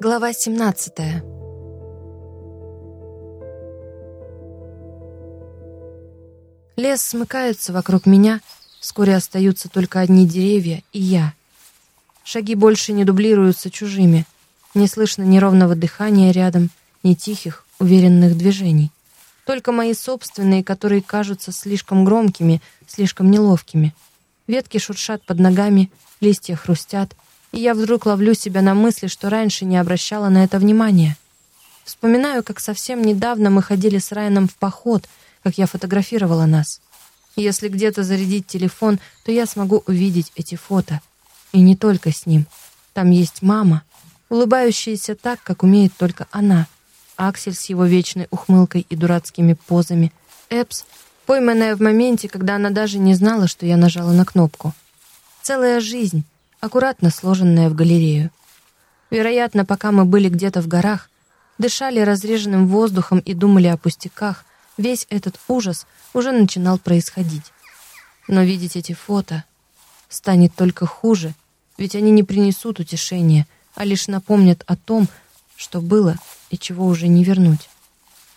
Глава 17 Лес смыкается вокруг меня, вскоре остаются только одни деревья и я. Шаги больше не дублируются чужими, не слышно ни ровного дыхания рядом, ни тихих, уверенных движений. Только мои собственные, которые кажутся слишком громкими, слишком неловкими. Ветки шуршат под ногами, листья хрустят — и я вдруг ловлю себя на мысли, что раньше не обращала на это внимания. Вспоминаю, как совсем недавно мы ходили с Райаном в поход, как я фотографировала нас. Если где-то зарядить телефон, то я смогу увидеть эти фото. И не только с ним. Там есть мама, улыбающаяся так, как умеет только она. Аксель с его вечной ухмылкой и дурацкими позами. Эпс, пойманная в моменте, когда она даже не знала, что я нажала на кнопку. Целая жизнь — аккуратно сложенная в галерею. Вероятно, пока мы были где-то в горах, дышали разреженным воздухом и думали о пустяках, весь этот ужас уже начинал происходить. Но видеть эти фото станет только хуже, ведь они не принесут утешения, а лишь напомнят о том, что было и чего уже не вернуть.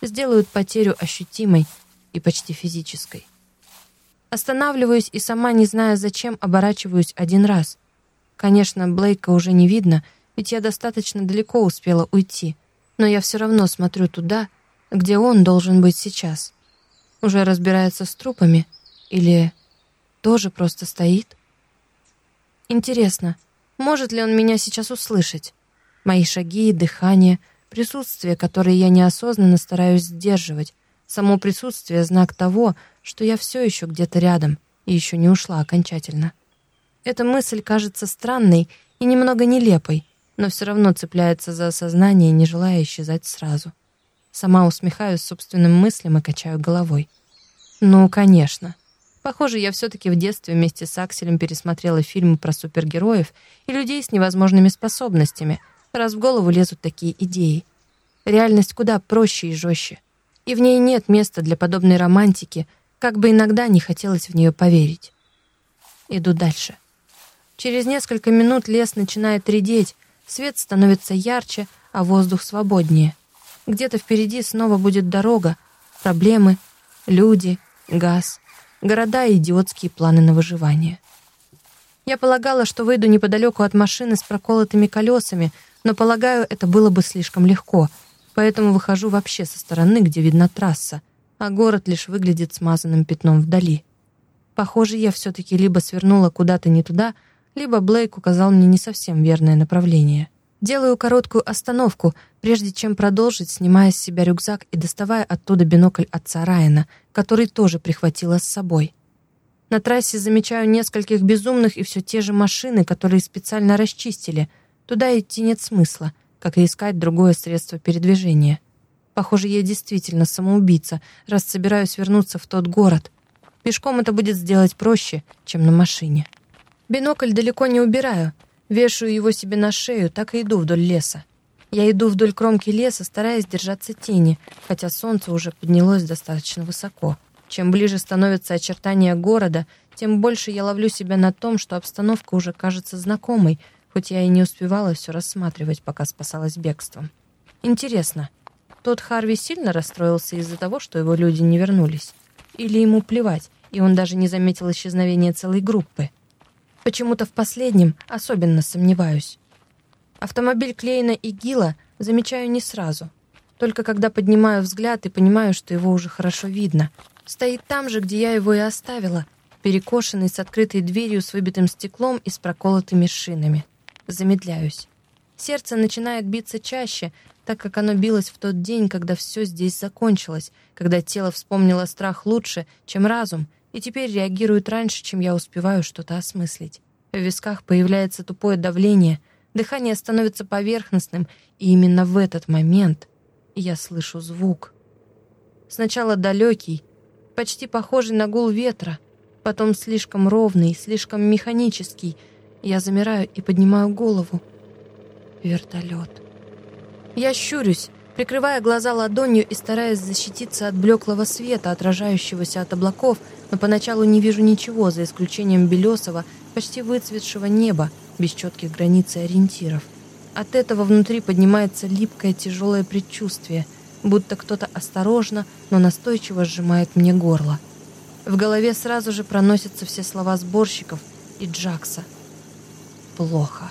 Сделают потерю ощутимой и почти физической. Останавливаюсь и сама, не зная зачем, оборачиваюсь один раз. Конечно, Блейка уже не видно, ведь я достаточно далеко успела уйти, но я все равно смотрю туда, где он должен быть сейчас. Уже разбирается с трупами или тоже просто стоит? Интересно, может ли он меня сейчас услышать? Мои шаги, дыхание, присутствие, которое я неосознанно стараюсь сдерживать. Само присутствие — знак того, что я все еще где-то рядом и еще не ушла окончательно. Эта мысль кажется странной и немного нелепой, но все равно цепляется за осознание, не желая исчезать сразу. Сама усмехаюсь собственным мыслям и качаю головой. Ну, конечно. Похоже, я все-таки в детстве вместе с Акселем пересмотрела фильмы про супергероев и людей с невозможными способностями, раз в голову лезут такие идеи. Реальность куда проще и жестче. И в ней нет места для подобной романтики, как бы иногда не хотелось в нее поверить. Иду дальше. Через несколько минут лес начинает редеть, свет становится ярче, а воздух свободнее. Где-то впереди снова будет дорога, проблемы, люди, газ, города и идиотские планы на выживание. Я полагала, что выйду неподалеку от машины с проколотыми колесами, но, полагаю, это было бы слишком легко, поэтому выхожу вообще со стороны, где видна трасса, а город лишь выглядит смазанным пятном вдали. Похоже, я все-таки либо свернула куда-то не туда, либо Блейк указал мне не совсем верное направление. Делаю короткую остановку, прежде чем продолжить, снимая с себя рюкзак и доставая оттуда бинокль отца Райана, который тоже прихватила с собой. На трассе замечаю нескольких безумных и все те же машины, которые специально расчистили. Туда идти нет смысла, как и искать другое средство передвижения. Похоже, я действительно самоубийца, раз собираюсь вернуться в тот город. Пешком это будет сделать проще, чем на машине. Бинокль далеко не убираю. Вешаю его себе на шею, так и иду вдоль леса. Я иду вдоль кромки леса, стараясь держаться тени, хотя солнце уже поднялось достаточно высоко. Чем ближе становятся очертания города, тем больше я ловлю себя на том, что обстановка уже кажется знакомой, хоть я и не успевала все рассматривать, пока спасалась бегством. Интересно, тот Харви сильно расстроился из-за того, что его люди не вернулись? Или ему плевать, и он даже не заметил исчезновения целой группы? Почему-то в последнем особенно сомневаюсь. Автомобиль Клейна и Гила замечаю не сразу. Только когда поднимаю взгляд и понимаю, что его уже хорошо видно. Стоит там же, где я его и оставила, перекошенный с открытой дверью с выбитым стеклом и с проколотыми шинами. Замедляюсь. Сердце начинает биться чаще, так как оно билось в тот день, когда все здесь закончилось, когда тело вспомнило страх лучше, чем разум — и теперь реагирует раньше, чем я успеваю что-то осмыслить. В висках появляется тупое давление, дыхание становится поверхностным, и именно в этот момент я слышу звук. Сначала далекий, почти похожий на гул ветра, потом слишком ровный, слишком механический. Я замираю и поднимаю голову. Вертолет. Я щурюсь, прикрывая глаза ладонью и стараясь защититься от блеклого света, отражающегося от облаков, но поначалу не вижу ничего, за исключением белесого, почти выцветшего неба, без четких границ и ориентиров. От этого внутри поднимается липкое тяжелое предчувствие, будто кто-то осторожно, но настойчиво сжимает мне горло. В голове сразу же проносятся все слова сборщиков и Джакса. Плохо.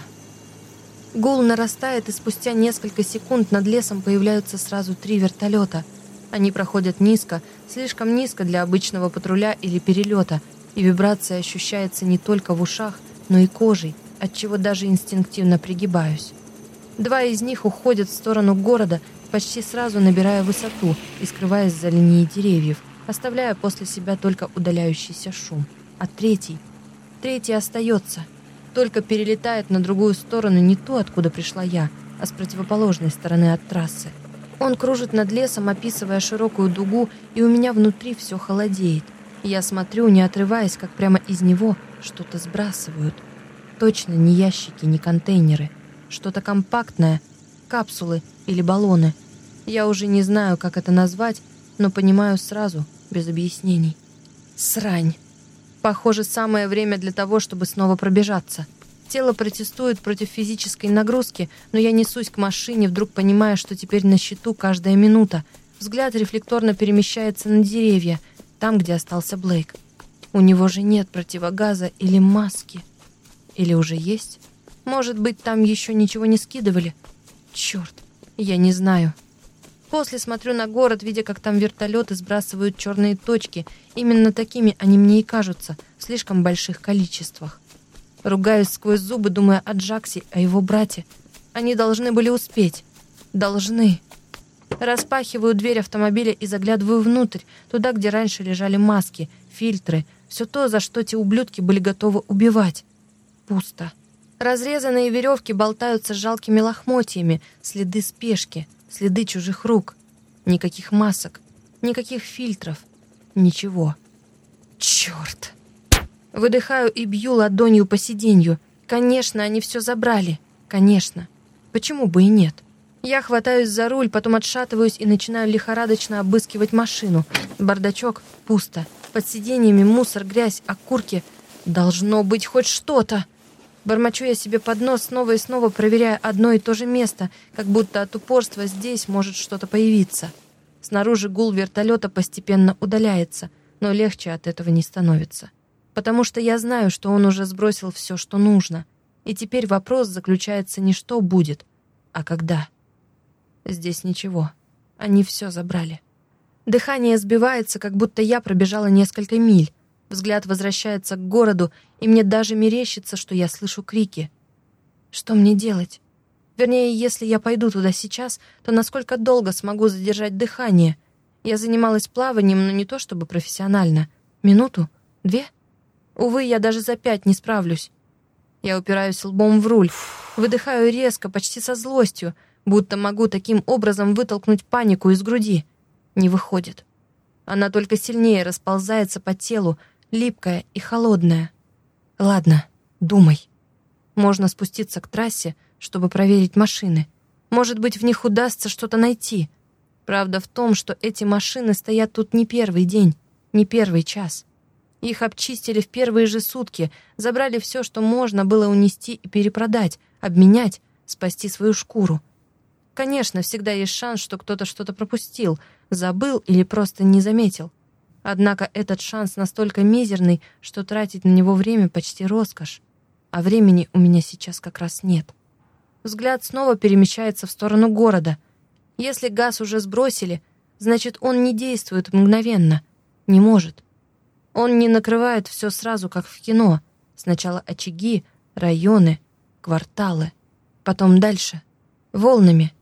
Гул нарастает, и спустя несколько секунд над лесом появляются сразу три вертолета. Они проходят низко, слишком низко для обычного патруля или перелета, и вибрация ощущается не только в ушах, но и кожей, отчего даже инстинктивно пригибаюсь. Два из них уходят в сторону города, почти сразу набирая высоту и скрываясь за линией деревьев, оставляя после себя только удаляющийся шум. А третий... Третий остается, только перелетает на другую сторону не ту, откуда пришла я, а с противоположной стороны от трассы. Он кружит над лесом, описывая широкую дугу, и у меня внутри все холодеет. Я смотрю, не отрываясь, как прямо из него что-то сбрасывают. Точно не ящики, не контейнеры. Что-то компактное, капсулы или баллоны. Я уже не знаю, как это назвать, но понимаю сразу, без объяснений. Срань. Похоже, самое время для того, чтобы снова пробежаться. Тело протестует против физической нагрузки, но я несусь к машине, вдруг понимая, что теперь на счету каждая минута. Взгляд рефлекторно перемещается на деревья, там, где остался Блейк. У него же нет противогаза или маски. Или уже есть? Может быть, там еще ничего не скидывали? Черт, я не знаю. После смотрю на город, видя, как там вертолеты сбрасывают черные точки. Именно такими они мне и кажутся, в слишком больших количествах. Ругаюсь сквозь зубы, думая о Джаксе, о его брате. Они должны были успеть. Должны. Распахиваю дверь автомобиля и заглядываю внутрь, туда, где раньше лежали маски, фильтры, все то, за что те ублюдки были готовы убивать. Пусто. Разрезанные веревки болтаются жалкими лохмотьями, следы спешки — следы чужих рук. Никаких масок, никаких фильтров, ничего. Черт! Выдыхаю и бью ладонью по сиденью. Конечно, они все забрали. Конечно. Почему бы и нет? Я хватаюсь за руль, потом отшатываюсь и начинаю лихорадочно обыскивать машину. Бардачок пусто. Под сиденьями мусор, грязь, окурки. Должно быть хоть что-то. Бормочу я себе под нос, снова и снова проверяя одно и то же место, как будто от упорства здесь может что-то появиться. Снаружи гул вертолета постепенно удаляется, но легче от этого не становится. Потому что я знаю, что он уже сбросил все, что нужно. И теперь вопрос заключается не что будет, а когда. Здесь ничего. Они все забрали. Дыхание сбивается, как будто я пробежала несколько миль. Взгляд возвращается к городу, и мне даже мерещится, что я слышу крики. Что мне делать? Вернее, если я пойду туда сейчас, то насколько долго смогу задержать дыхание? Я занималась плаванием, но не то чтобы профессионально. Минуту? Две? Увы, я даже за пять не справлюсь. Я упираюсь лбом в руль, выдыхаю резко, почти со злостью, будто могу таким образом вытолкнуть панику из груди. Не выходит. Она только сильнее расползается по телу, липкая и холодная. Ладно, думай. Можно спуститься к трассе, чтобы проверить машины. Может быть, в них удастся что-то найти. Правда в том, что эти машины стоят тут не первый день, не первый час. Их обчистили в первые же сутки, забрали все, что можно было унести и перепродать, обменять, спасти свою шкуру. Конечно, всегда есть шанс, что кто-то что-то пропустил, забыл или просто не заметил. Однако этот шанс настолько мизерный, что тратить на него время почти роскошь. А времени у меня сейчас как раз нет. Взгляд снова перемещается в сторону города. Если газ уже сбросили, значит, он не действует мгновенно. Не может. Он не накрывает все сразу, как в кино. Сначала очаги, районы, кварталы. Потом дальше. Волнами.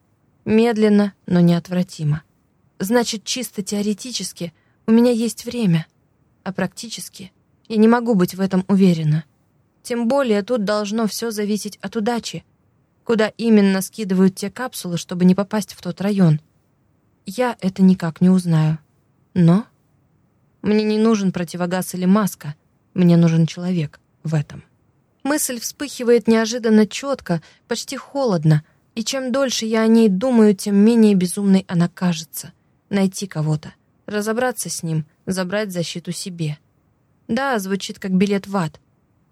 Медленно, но неотвратимо. Значит, чисто теоретически — у меня есть время, а практически я не могу быть в этом уверена. Тем более тут должно все зависеть от удачи. Куда именно скидывают те капсулы, чтобы не попасть в тот район? Я это никак не узнаю. Но мне не нужен противогаз или маска. Мне нужен человек в этом. Мысль вспыхивает неожиданно четко, почти холодно, и чем дольше я о ней думаю, тем менее безумной она кажется. Найти кого-то разобраться с ним, забрать защиту себе. Да, звучит как билет в ад.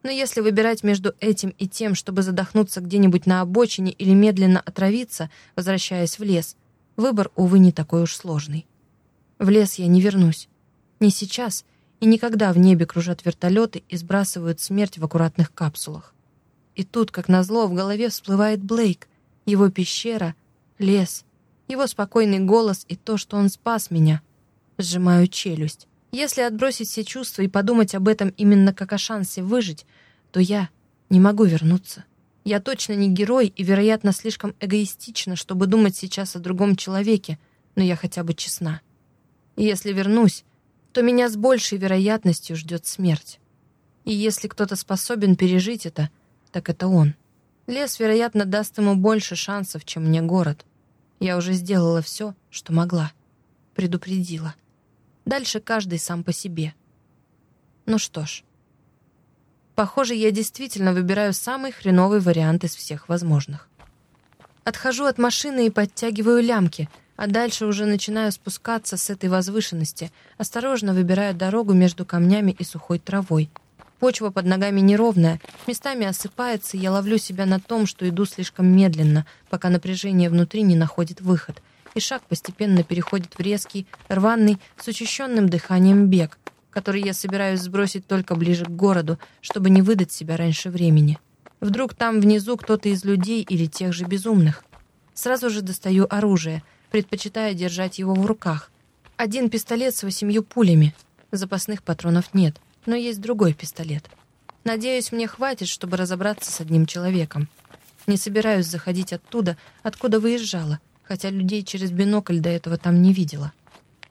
Но если выбирать между этим и тем, чтобы задохнуться где-нибудь на обочине или медленно отравиться, возвращаясь в лес, выбор, увы, не такой уж сложный. В лес я не вернусь. Не сейчас и никогда в небе кружат вертолеты и сбрасывают смерть в аккуратных капсулах. И тут, как назло, в голове всплывает Блейк, его пещера, лес, его спокойный голос и то, что он спас меня. Сжимаю челюсть. Если отбросить все чувства и подумать об этом именно как о шансе выжить, то я не могу вернуться. Я точно не герой и, вероятно, слишком эгоистична, чтобы думать сейчас о другом человеке, но я хотя бы честна. И если вернусь, то меня с большей вероятностью ждет смерть. И если кто-то способен пережить это, так это он. Лес, вероятно, даст ему больше шансов, чем мне город. Я уже сделала все, что могла. Предупредила. Дальше каждый сам по себе. Ну что ж. Похоже, я действительно выбираю самый хреновый вариант из всех возможных. Отхожу от машины и подтягиваю лямки, а дальше уже начинаю спускаться с этой возвышенности, осторожно выбирая дорогу между камнями и сухой травой. Почва под ногами неровная, местами осыпается, и я ловлю себя на том, что иду слишком медленно, пока напряжение внутри не находит выход — и шаг постепенно переходит в резкий, рваный, с учащенным дыханием бег, который я собираюсь сбросить только ближе к городу, чтобы не выдать себя раньше времени. Вдруг там внизу кто-то из людей или тех же безумных. Сразу же достаю оружие, предпочитая держать его в руках. Один пистолет с восемью пулями. Запасных патронов нет, но есть другой пистолет. Надеюсь, мне хватит, чтобы разобраться с одним человеком. Не собираюсь заходить оттуда, откуда выезжала, хотя людей через бинокль до этого там не видела.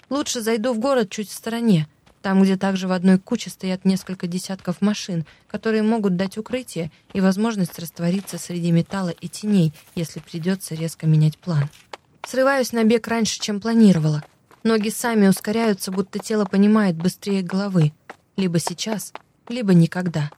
Лучше зайду в город чуть в стороне, там, где также в одной куче стоят несколько десятков машин, которые могут дать укрытие и возможность раствориться среди металла и теней, если придется резко менять план. Срываюсь на бег раньше, чем планировала. Ноги сами ускоряются, будто тело понимает быстрее головы. Либо сейчас, либо никогда.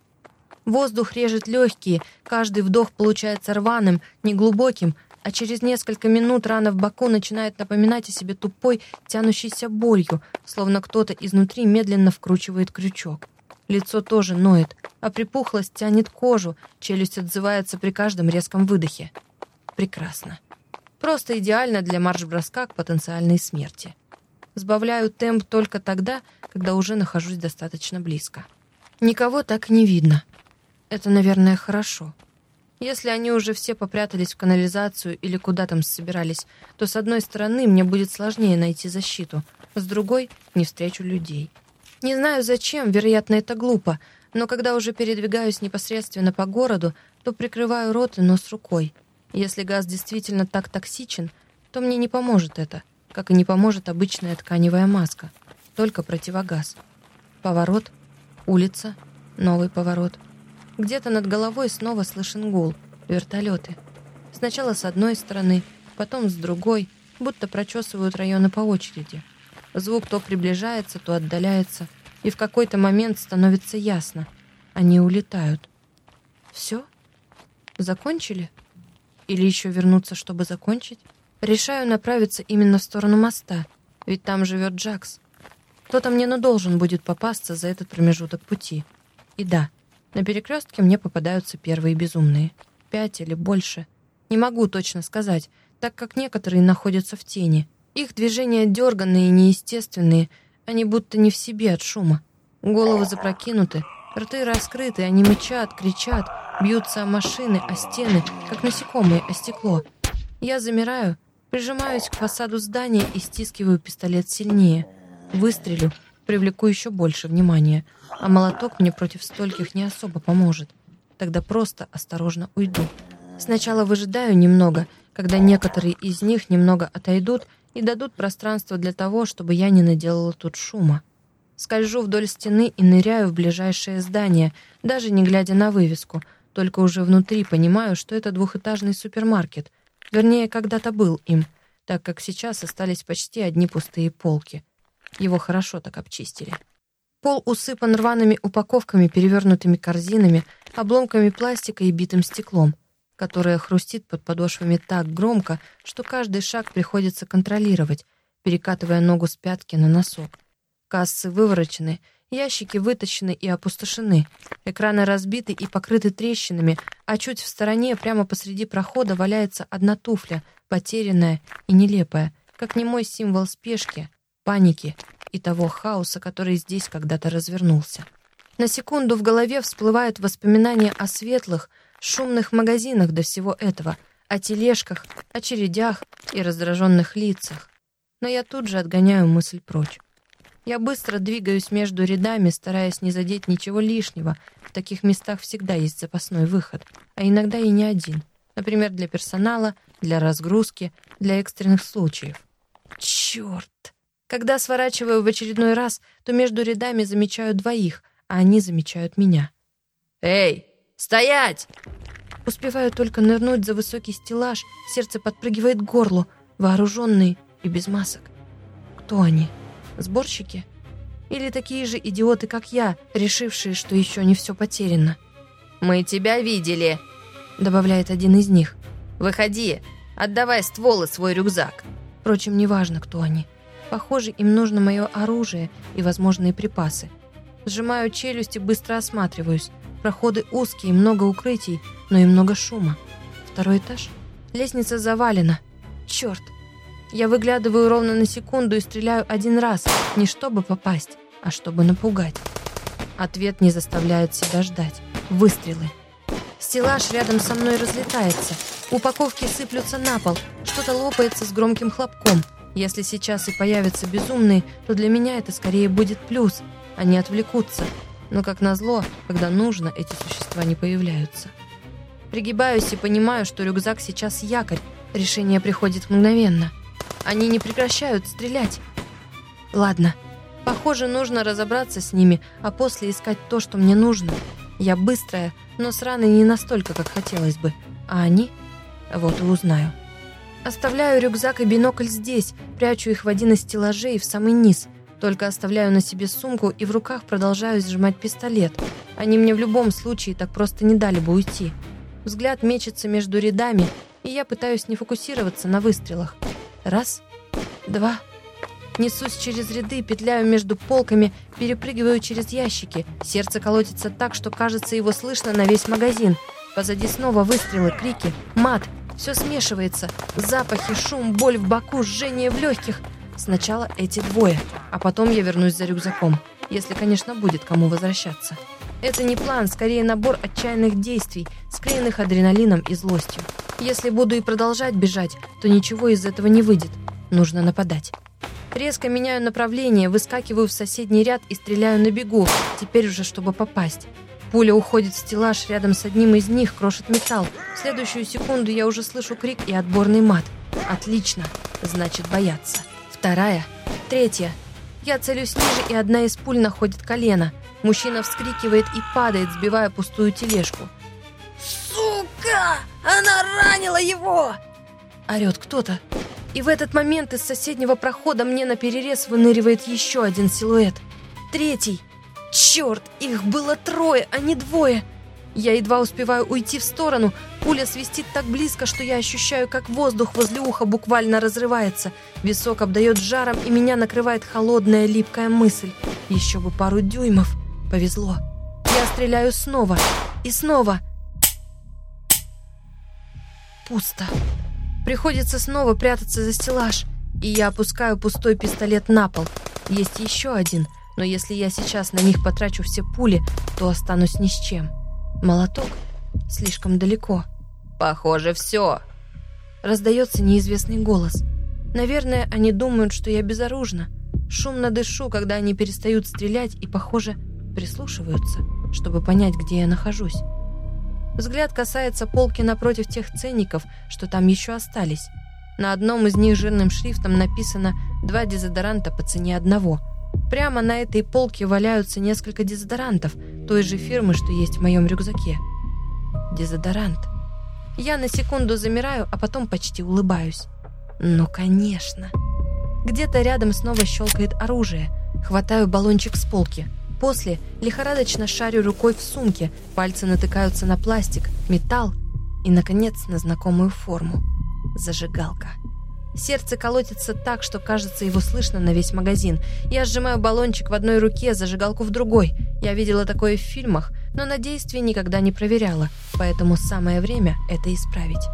Воздух режет легкие, каждый вдох получается рваным, неглубоким, а через несколько минут рана в боку начинает напоминать о себе тупой, тянущейся болью, словно кто-то изнутри медленно вкручивает крючок. Лицо тоже ноет, а припухлость тянет кожу, челюсть отзывается при каждом резком выдохе. Прекрасно. Просто идеально для марш-броска к потенциальной смерти. Сбавляю темп только тогда, когда уже нахожусь достаточно близко. Никого так не видно. Это, наверное, хорошо. Если они уже все попрятались в канализацию или куда там собирались, то с одной стороны мне будет сложнее найти защиту, с другой — не встречу людей. Не знаю зачем, вероятно, это глупо, но когда уже передвигаюсь непосредственно по городу, то прикрываю рот и нос рукой. Если газ действительно так токсичен, то мне не поможет это, как и не поможет обычная тканевая маска, только противогаз. Поворот, улица, новый поворот — где-то над головой снова слышен гул. Вертолеты. Сначала с одной стороны, потом с другой, будто прочесывают районы по очереди. Звук то приближается, то отдаляется, и в какой-то момент становится ясно. Они улетают. Все? Закончили? Или еще вернуться, чтобы закончить? Решаю направиться именно в сторону моста, ведь там живет Джакс. Кто-то мне ну должен будет попасться за этот промежуток пути. И да, на перекрестке мне попадаются первые безумные. Пять или больше. Не могу точно сказать, так как некоторые находятся в тени. Их движения дерганные и неестественные, они будто не в себе от шума. Головы запрокинуты, рты раскрыты, они мычат, кричат, бьются о машины, о стены, как насекомые о стекло. Я замираю, прижимаюсь к фасаду здания и стискиваю пистолет сильнее. Выстрелю — привлеку еще больше внимания, а молоток мне против стольких не особо поможет. Тогда просто осторожно уйду. Сначала выжидаю немного, когда некоторые из них немного отойдут и дадут пространство для того, чтобы я не наделала тут шума. Скольжу вдоль стены и ныряю в ближайшее здание, даже не глядя на вывеску, только уже внутри понимаю, что это двухэтажный супермаркет. Вернее, когда-то был им, так как сейчас остались почти одни пустые полки. Его хорошо так обчистили. Пол усыпан рваными упаковками, перевернутыми корзинами, обломками пластика и битым стеклом, которое хрустит под подошвами так громко, что каждый шаг приходится контролировать, перекатывая ногу с пятки на носок. Кассы выворочены, Ящики вытащены и опустошены. Экраны разбиты и покрыты трещинами, а чуть в стороне, прямо посреди прохода, валяется одна туфля, потерянная и нелепая, как немой символ спешки, паники и того хаоса, который здесь когда-то развернулся. На секунду в голове всплывают воспоминания о светлых, шумных магазинах до всего этого, о тележках, очередях и раздраженных лицах. Но я тут же отгоняю мысль прочь. Я быстро двигаюсь между рядами, стараясь не задеть ничего лишнего. В таких местах всегда есть запасной выход, а иногда и не один. Например, для персонала, для разгрузки, для экстренных случаев. Черт! Когда сворачиваю в очередной раз, то между рядами замечаю двоих, а они замечают меня. «Эй, стоять!» Успеваю только нырнуть за высокий стеллаж, сердце подпрыгивает к горлу, вооруженные и без масок. Кто они? Сборщики? Или такие же идиоты, как я, решившие, что еще не все потеряно? «Мы тебя видели», — добавляет один из них. «Выходи, отдавай ствол и свой рюкзак». Впрочем, неважно, кто они. Похоже, им нужно мое оружие и возможные припасы. Сжимаю челюсть и быстро осматриваюсь. Проходы узкие, много укрытий, но и много шума. Второй этаж. Лестница завалена. Черт, я выглядываю ровно на секунду и стреляю один раз, не чтобы попасть, а чтобы напугать. Ответ не заставляет себя ждать. Выстрелы. Стеллаж рядом со мной разлетается. Упаковки сыплются на пол. Что-то лопается с громким хлопком. Если сейчас и появятся безумные, то для меня это скорее будет плюс. Они отвлекутся. Но, как назло, когда нужно, эти существа не появляются. Пригибаюсь и понимаю, что рюкзак сейчас якорь. Решение приходит мгновенно. Они не прекращают стрелять. Ладно, похоже, нужно разобраться с ними, а после искать то, что мне нужно. Я быстрая, но с не настолько, как хотелось бы. А они? Вот и узнаю. Оставляю рюкзак и бинокль здесь, прячу их в один из стеллажей в самый низ. Только оставляю на себе сумку и в руках продолжаю сжимать пистолет. Они мне в любом случае так просто не дали бы уйти. Взгляд мечется между рядами, и я пытаюсь не фокусироваться на выстрелах. Раз, два. Несусь через ряды, петляю между полками, перепрыгиваю через ящики. Сердце колотится так, что кажется его слышно на весь магазин. Позади снова выстрелы, крики, мат. Все смешивается. Запахи, шум, боль в боку, жжение в легких. Сначала эти двое, а потом я вернусь за рюкзаком. Если, конечно, будет кому возвращаться. Это не план, скорее набор отчаянных действий, склеенных адреналином и злостью. Если буду и продолжать бежать, то ничего из этого не выйдет. Нужно нападать. Резко меняю направление, выскакиваю в соседний ряд и стреляю на бегу, теперь уже чтобы попасть. Пуля уходит в стеллаж, рядом с одним из них крошит металл. В следующую секунду я уже слышу крик и отборный мат. Отлично, значит бояться. Вторая, третья. Я целюсь ниже, и одна из пуль находит колено. Мужчина вскрикивает и падает, сбивая пустую тележку. «Сука! Она ранила его!» Орет кто-то. И в этот момент из соседнего прохода мне на перерез выныривает еще один силуэт. Третий. Черт, их было трое, а не двое. Я едва успеваю уйти в сторону. Пуля свистит так близко, что я ощущаю, как воздух возле уха буквально разрывается. Висок обдает жаром, и меня накрывает холодная липкая мысль. Еще бы пару дюймов. Повезло. Я стреляю снова. И снова. Пусто. Приходится снова прятаться за стеллаж. И я опускаю пустой пистолет на пол. Есть еще один, но если я сейчас на них потрачу все пули, то останусь ни с чем. Молоток слишком далеко. «Похоже, все!» Раздается неизвестный голос. Наверное, они думают, что я безоружна. Шумно дышу, когда они перестают стрелять и, похоже, прислушиваются, чтобы понять, где я нахожусь. Взгляд касается полки напротив тех ценников, что там еще остались. На одном из них жирным шрифтом написано «два дезодоранта по цене одного». Прямо на этой полке валяются несколько дезодорантов той же фирмы, что есть в моем рюкзаке. Дезодорант. Я на секунду замираю, а потом почти улыбаюсь. Ну, конечно. Где-то рядом снова щелкает оружие. Хватаю баллончик с полки. После лихорадочно шарю рукой в сумке, пальцы натыкаются на пластик, металл и, наконец, на знакомую форму. Зажигалка. Сердце колотится так, что кажется его слышно на весь магазин. Я сжимаю баллончик в одной руке, зажигалку в другой. Я видела такое в фильмах, но на действие никогда не проверяла, поэтому самое время это исправить.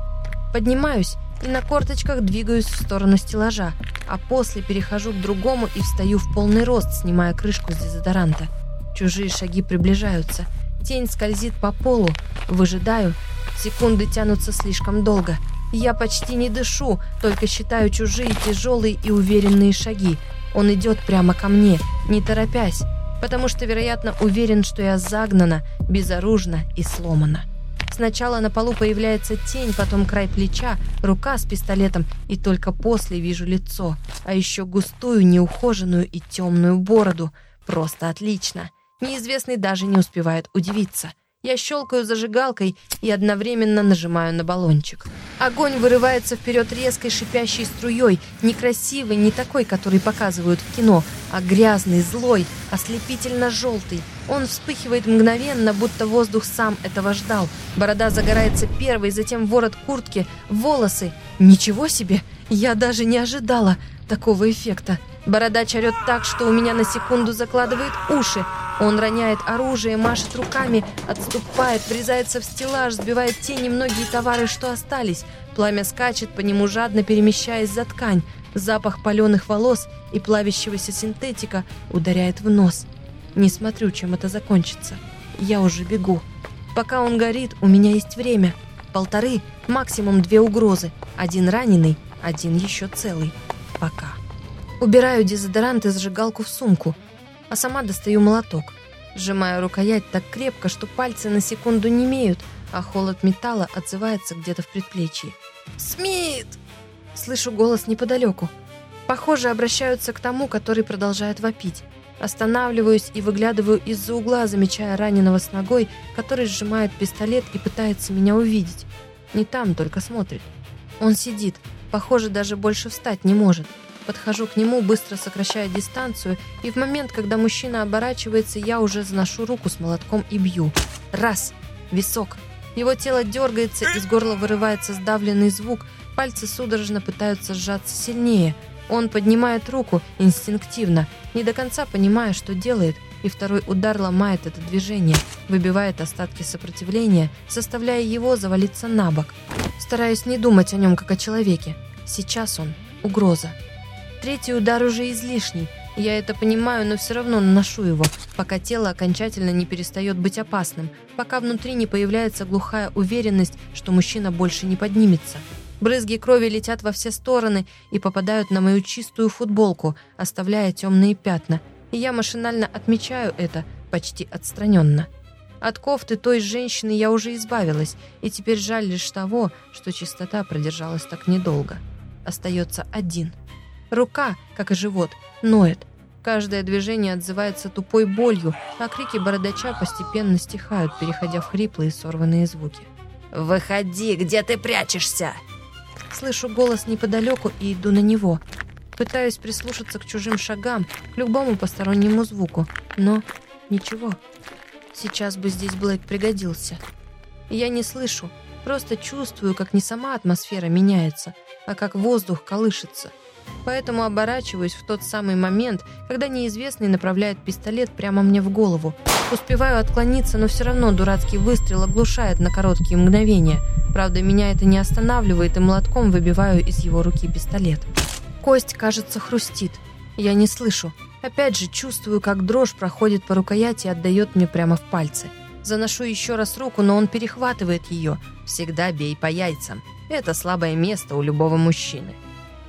Поднимаюсь и на корточках двигаюсь в сторону стеллажа, а после перехожу к другому и встаю в полный рост, снимая крышку с дезодоранта. Чужие шаги приближаются. Тень скользит по полу. Выжидаю. Секунды тянутся слишком долго. Я почти не дышу, только считаю чужие тяжелые и уверенные шаги. Он идет прямо ко мне, не торопясь, потому что, вероятно, уверен, что я загнана, безоружна и сломана. Сначала на полу появляется тень, потом край плеча, рука с пистолетом, и только после вижу лицо, а еще густую, неухоженную и темную бороду. Просто отлично. Неизвестный даже не успевает удивиться. Я щелкаю зажигалкой и одновременно нажимаю на баллончик. Огонь вырывается вперед резкой шипящей струей, некрасивый, не такой, который показывают в кино, а грязный, злой, ослепительно-желтый. Он вспыхивает мгновенно, будто воздух сам этого ждал. Борода загорается первой, затем ворот куртки, волосы. Ничего себе! Я даже не ожидала такого эффекта. Бородач орет так, что у меня на секунду закладывает уши. Он роняет оружие, машет руками, отступает, врезается в стеллаж, сбивает те немногие товары, что остались. Пламя скачет по нему, жадно перемещаясь за ткань. Запах паленых волос и плавящегося синтетика ударяет в нос. Не смотрю, чем это закончится. Я уже бегу. Пока он горит, у меня есть время. Полторы, максимум две угрозы. Один раненый, один еще целый. Пока. Убираю дезодорант и зажигалку в сумку, а сама достаю молоток. Сжимаю рукоять так крепко, что пальцы на секунду не имеют, а холод металла отзывается где-то в предплечье. «Смит!» Слышу голос неподалеку. Похоже, обращаются к тому, который продолжает вопить. Останавливаюсь и выглядываю из-за угла, замечая раненого с ногой, который сжимает пистолет и пытается меня увидеть. Не там, только смотрит. Он сидит, похоже, даже больше встать не может. Подхожу к нему, быстро сокращая дистанцию, и в момент, когда мужчина оборачивается, я уже заношу руку с молотком и бью. Раз. Висок. Его тело дергается, из горла вырывается сдавленный звук, пальцы судорожно пытаются сжаться сильнее. Он поднимает руку инстинктивно, не до конца понимая, что делает, и второй удар ломает это движение, выбивает остатки сопротивления, заставляя его завалиться на бок. Стараюсь не думать о нем как о человеке. Сейчас он — угроза. Третий удар уже излишний. Я это понимаю, но все равно наношу его, пока тело окончательно не перестает быть опасным, пока внутри не появляется глухая уверенность, что мужчина больше не поднимется. Брызги крови летят во все стороны и попадают на мою чистую футболку, оставляя темные пятна, и я машинально отмечаю это почти отстраненно. От кофты той женщины я уже избавилась, и теперь жаль лишь того, что чистота продержалась так недолго. Остается один — Рука, как и живот, ноет. Каждое движение отзывается тупой болью, а крики бородача постепенно стихают, переходя в хриплые сорванные звуки. «Выходи, где ты прячешься?» Слышу голос неподалеку и иду на него. Пытаюсь прислушаться к чужим шагам, к любому постороннему звуку, но ничего. Сейчас бы здесь Блэк пригодился. Я не слышу, просто чувствую, как не сама атмосфера меняется, а как воздух колышется — Поэтому оборачиваюсь в тот самый момент, когда неизвестный направляет пистолет прямо мне в голову. Успеваю отклониться, но все равно дурацкий выстрел оглушает на короткие мгновения. Правда, меня это не останавливает, и молотком выбиваю из его руки пистолет. Кость, кажется, хрустит. Я не слышу. Опять же, чувствую, как дрожь проходит по рукояти и отдает мне прямо в пальцы. Заношу еще раз руку, но он перехватывает ее. Всегда бей по яйцам. Это слабое место у любого мужчины.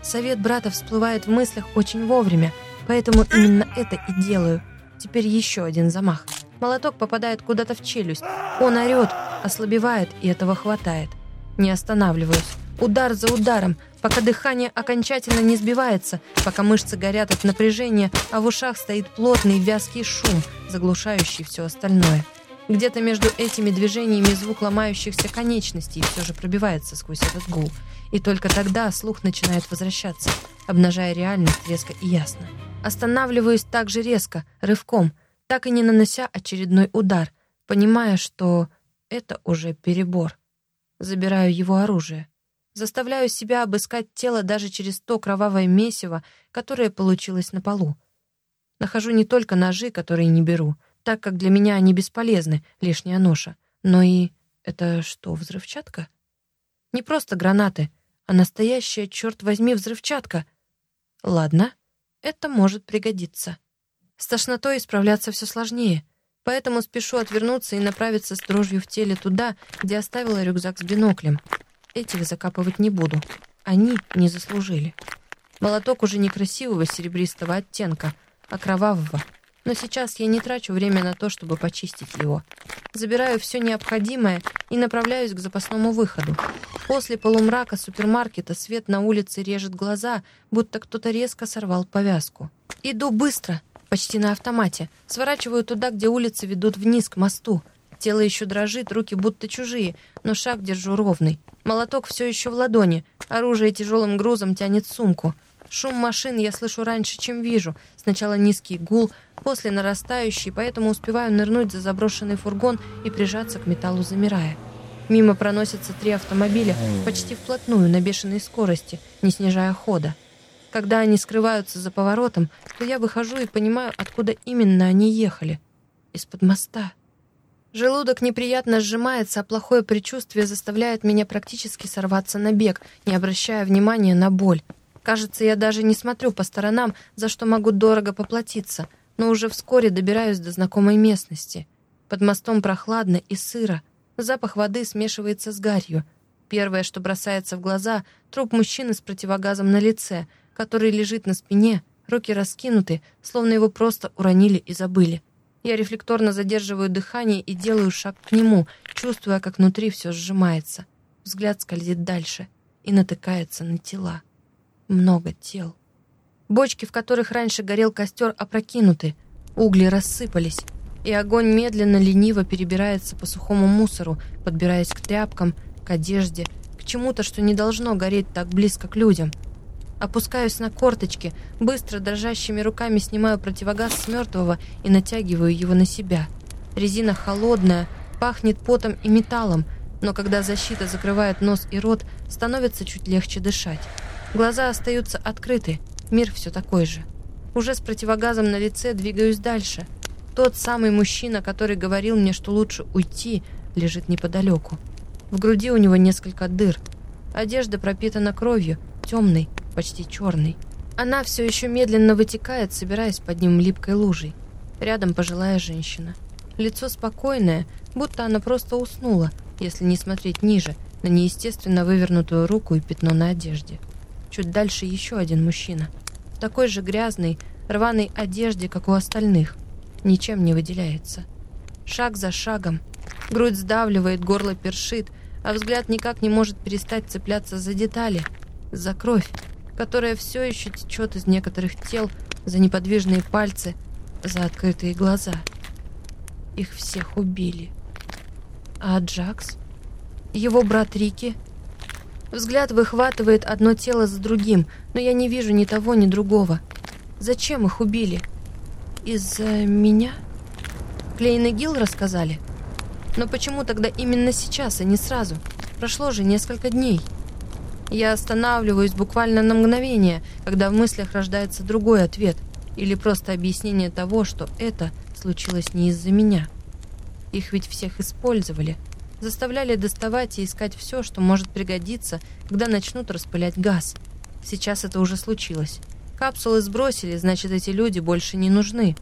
Совет брата всплывает в мыслях очень вовремя, поэтому именно это и делаю. Теперь еще один замах. Молоток попадает куда-то в челюсть. Он орет, ослабевает, и этого хватает. Не останавливаюсь. Удар за ударом, пока дыхание окончательно не сбивается, пока мышцы горят от напряжения, а в ушах стоит плотный вязкий шум, заглушающий все остальное. Где-то между этими движениями звук ломающихся конечностей все же пробивается сквозь этот гул – и только тогда слух начинает возвращаться, обнажая реальность резко и ясно. Останавливаюсь так же резко, рывком, так и не нанося очередной удар, понимая, что это уже перебор. Забираю его оружие. Заставляю себя обыскать тело даже через то кровавое месиво, которое получилось на полу. Нахожу не только ножи, которые не беру, так как для меня они бесполезны, лишняя ноша, но и... Это что, взрывчатка? Не просто гранаты, а настоящая, черт возьми, взрывчатка. Ладно, это может пригодиться. С тошнотой справляться все сложнее, поэтому спешу отвернуться и направиться с дрожью в теле туда, где оставила рюкзак с биноклем. Этих закапывать не буду. Они не заслужили. Молоток уже не красивого серебристого оттенка, а кровавого. Но сейчас я не трачу время на то, чтобы почистить его. Забираю все необходимое и направляюсь к запасному выходу. После полумрака супермаркета свет на улице режет глаза, будто кто-то резко сорвал повязку. Иду быстро, почти на автомате. Сворачиваю туда, где улицы ведут вниз, к мосту. Тело еще дрожит, руки будто чужие, но шаг держу ровный. Молоток все еще в ладони, оружие тяжелым грузом тянет сумку. Шум машин я слышу раньше, чем вижу. Сначала низкий гул, после нарастающий, поэтому успеваю нырнуть за заброшенный фургон и прижаться к металлу, замирая. Мимо проносятся три автомобиля почти вплотную на бешеной скорости, не снижая хода. Когда они скрываются за поворотом, то я выхожу и понимаю, откуда именно они ехали. Из-под моста. Желудок неприятно сжимается, а плохое предчувствие заставляет меня практически сорваться на бег, не обращая внимания на боль. Кажется, я даже не смотрю по сторонам, за что могу дорого поплатиться, но уже вскоре добираюсь до знакомой местности. Под мостом прохладно и сыро. Запах воды смешивается с гарью. Первое, что бросается в глаза — труп мужчины с противогазом на лице, который лежит на спине, руки раскинуты, словно его просто уронили и забыли. Я рефлекторно задерживаю дыхание и делаю шаг к нему, чувствуя, как внутри все сжимается. Взгляд скользит дальше и натыкается на тела много тел. Бочки, в которых раньше горел костер, опрокинуты, угли рассыпались, и огонь медленно, лениво перебирается по сухому мусору, подбираясь к тряпкам, к одежде, к чему-то, что не должно гореть так близко к людям. Опускаюсь на корточки, быстро дрожащими руками снимаю противогаз с мертвого и натягиваю его на себя. Резина холодная, пахнет потом и металлом, но когда защита закрывает нос и рот, становится чуть легче дышать. Глаза остаются открыты, мир все такой же. Уже с противогазом на лице двигаюсь дальше. Тот самый мужчина, который говорил мне, что лучше уйти, лежит неподалеку. В груди у него несколько дыр. Одежда пропитана кровью, темной, почти черной. Она все еще медленно вытекает, собираясь под ним липкой лужей. Рядом пожилая женщина. Лицо спокойное, будто она просто уснула, если не смотреть ниже, на неестественно вывернутую руку и пятно на одежде. Чуть дальше еще один мужчина. В такой же грязной, рваной одежде, как у остальных. Ничем не выделяется. Шаг за шагом. Грудь сдавливает, горло першит, а взгляд никак не может перестать цепляться за детали, за кровь, которая все еще течет из некоторых тел, за неподвижные пальцы, за открытые глаза. Их всех убили. А Джакс? Его брат Рики? Взгляд выхватывает одно тело за другим, но я не вижу ни того, ни другого. Зачем их убили? Из-за меня? Клейн и Гил рассказали? Но почему тогда именно сейчас, а не сразу? Прошло же несколько дней. Я останавливаюсь буквально на мгновение, когда в мыслях рождается другой ответ или просто объяснение того, что это случилось не из-за меня. Их ведь всех использовали — заставляли доставать и искать все, что может пригодиться, когда начнут распылять газ. Сейчас это уже случилось. Капсулы сбросили, значит, эти люди больше не нужны.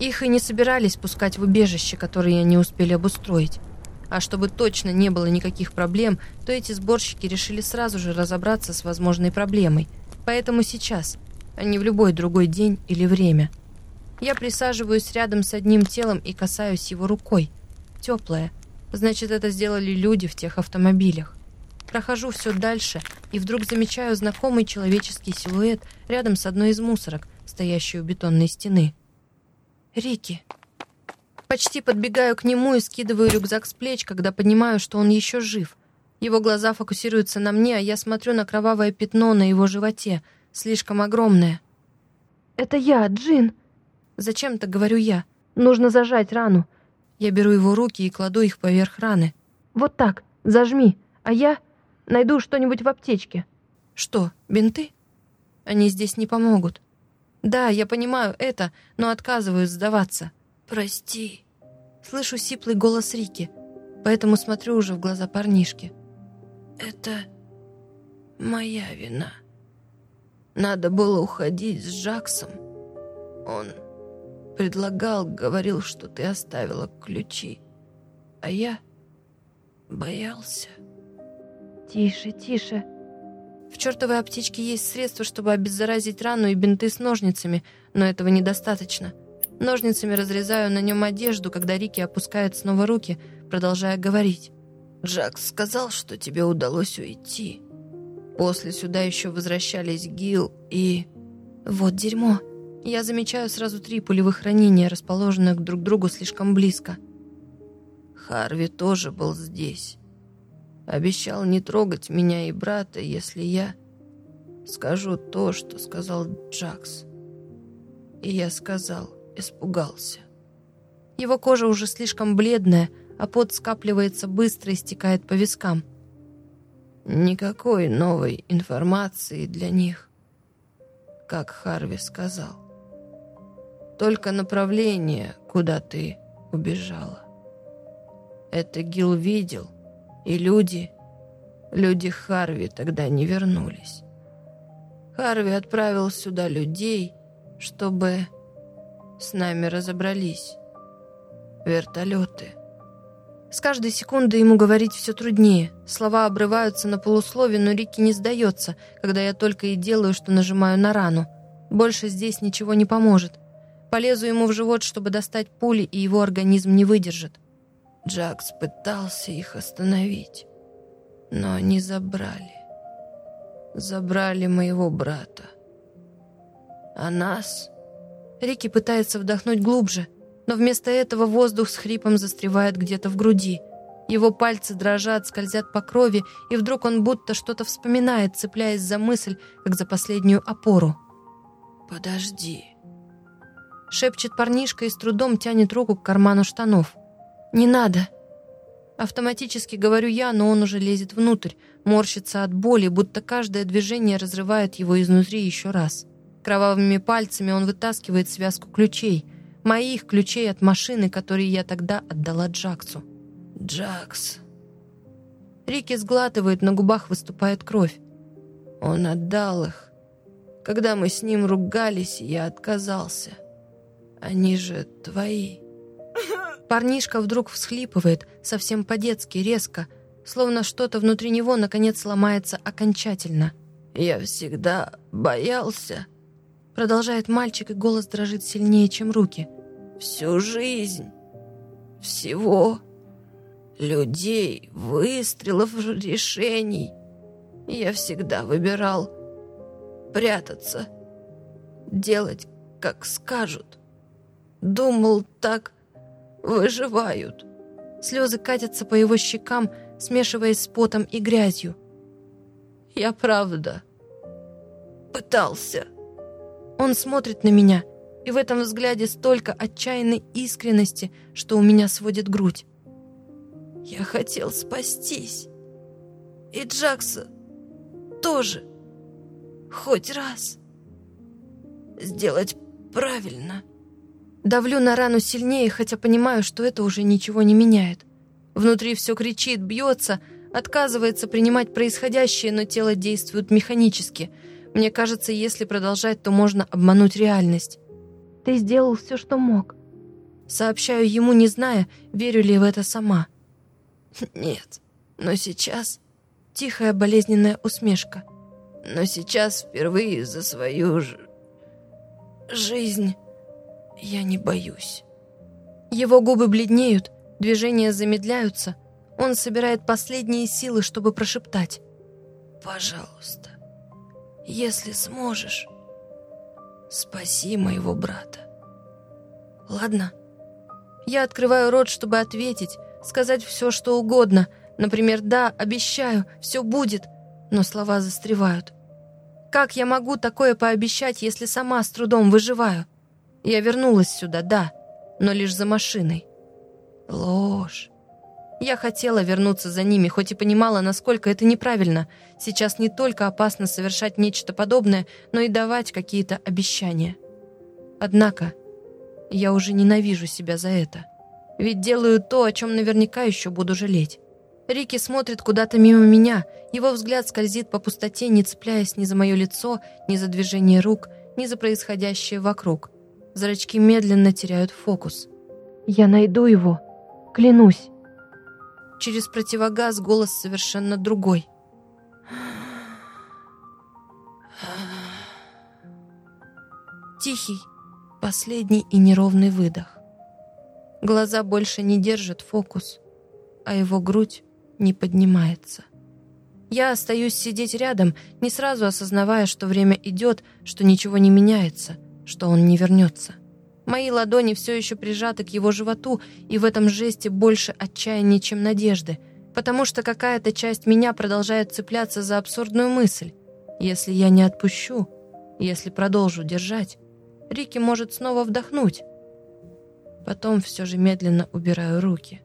Их и не собирались пускать в убежище, которое они успели обустроить. А чтобы точно не было никаких проблем, то эти сборщики решили сразу же разобраться с возможной проблемой. Поэтому сейчас, а не в любой другой день или время. Я присаживаюсь рядом с одним телом и касаюсь его рукой. Теплая, Значит, это сделали люди в тех автомобилях. Прохожу все дальше и вдруг замечаю знакомый человеческий силуэт рядом с одной из мусорок, стоящей у бетонной стены. Рики. Почти подбегаю к нему и скидываю рюкзак с плеч, когда понимаю, что он еще жив. Его глаза фокусируются на мне, а я смотрю на кровавое пятно на его животе, слишком огромное. «Это я, Джин!» Зачем-то говорю я. «Нужно зажать рану. Я беру его руки и кладу их поверх раны. «Вот так, зажми, а я Найду что-нибудь в аптечке». «Что, бинты?» «Они здесь не помогут». «Да, я понимаю это, но отказываюсь сдаваться». «Прости». Слышу сиплый голос Рики, поэтому смотрю уже в глаза парнишки. «Это моя вина. Надо было уходить с Джаксом. Он предлагал, говорил, что ты оставила ключи, а я боялся». «Тише, тише», в чертовой аптечке есть средства, чтобы обеззаразить рану и бинты с ножницами, но этого недостаточно. Ножницами разрезаю на нем одежду, когда Рики опускает снова руки, продолжая говорить. «Жак сказал, что тебе удалось уйти. После сюда еще возвращались Гил и...» «Вот дерьмо. Я замечаю сразу три пулевых ранения, расположенных друг к другу слишком близко». «Харви тоже был здесь. Обещал не трогать меня и брата, если я скажу то, что сказал Джакс. И я сказал, испугался. Его кожа уже слишком бледная, а пот скапливается быстро и стекает по вискам. Никакой новой информации для них, как Харви сказал. Только направление, куда ты убежала. Это Гил видел — и люди, люди Харви тогда не вернулись. Харви отправил сюда людей, чтобы с нами разобрались. Вертолеты. С каждой секунды ему говорить все труднее. Слова обрываются на полуслове, но Рики не сдается, когда я только и делаю, что нажимаю на рану. Больше здесь ничего не поможет. Полезу ему в живот, чтобы достать пули, и его организм не выдержит. Джакс пытался их остановить, но они забрали. Забрали моего брата. А нас... Рики пытается вдохнуть глубже, но вместо этого воздух с хрипом застревает где-то в груди. Его пальцы дрожат, скользят по крови, и вдруг он будто что-то вспоминает, цепляясь за мысль, как за последнюю опору. «Подожди», — шепчет парнишка и с трудом тянет руку к карману штанов. «Не надо!» Автоматически говорю я, но он уже лезет внутрь, морщится от боли, будто каждое движение разрывает его изнутри еще раз. Кровавыми пальцами он вытаскивает связку ключей. Моих ключей от машины, которые я тогда отдала Джаксу. «Джакс...» Рики сглатывает, на губах выступает кровь. «Он отдал их. Когда мы с ним ругались, я отказался. Они же твои». Парнишка вдруг всхлипывает, совсем по-детски, резко, словно что-то внутри него наконец ломается окончательно. «Я всегда боялся», — продолжает мальчик, и голос дрожит сильнее, чем руки. «Всю жизнь. Всего. Людей, выстрелов, решений. Я всегда выбирал прятаться, делать, как скажут. Думал так, выживают. Слезы катятся по его щекам, смешиваясь с потом и грязью. Я правда пытался. Он смотрит на меня, и в этом взгляде столько отчаянной искренности, что у меня сводит грудь. Я хотел спастись. И Джакса тоже. Хоть раз. Сделать правильно. Давлю на рану сильнее, хотя понимаю, что это уже ничего не меняет. Внутри все кричит, бьется, отказывается принимать происходящее, но тело действует механически. Мне кажется, если продолжать, то можно обмануть реальность. «Ты сделал все, что мог». Сообщаю ему, не зная, верю ли в это сама. «Нет, но сейчас...» Тихая болезненная усмешка. «Но сейчас впервые за свою ж... жизнь...» Я не боюсь. Его губы бледнеют, движения замедляются. Он собирает последние силы, чтобы прошептать. «Пожалуйста, если сможешь, спаси моего брата». «Ладно». Я открываю рот, чтобы ответить, сказать все, что угодно. Например, «да, обещаю, все будет», но слова застревают. Как я могу такое пообещать, если сама с трудом выживаю? Я вернулась сюда, да, но лишь за машиной. Ложь. Я хотела вернуться за ними, хоть и понимала, насколько это неправильно. Сейчас не только опасно совершать нечто подобное, но и давать какие-то обещания. Однако я уже ненавижу себя за это. Ведь делаю то, о чем наверняка еще буду жалеть. Рики смотрит куда-то мимо меня. Его взгляд скользит по пустоте, не цепляясь ни за мое лицо, ни за движение рук, ни за происходящее вокруг. Зрачки медленно теряют фокус. «Я найду его, клянусь!» Через противогаз голос совершенно другой. Тихий, последний и неровный выдох. Глаза больше не держат фокус, а его грудь не поднимается. Я остаюсь сидеть рядом, не сразу осознавая, что время идет, что ничего не меняется, что он не вернется. Мои ладони все еще прижаты к его животу, и в этом жесте больше отчаяния, чем надежды, потому что какая-то часть меня продолжает цепляться за абсурдную мысль. Если я не отпущу, если продолжу держать, Рики может снова вдохнуть. Потом все же медленно убираю руки.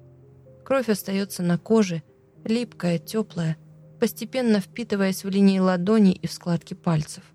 Кровь остается на коже, липкая, теплая, постепенно впитываясь в линии ладони и в складки пальцев.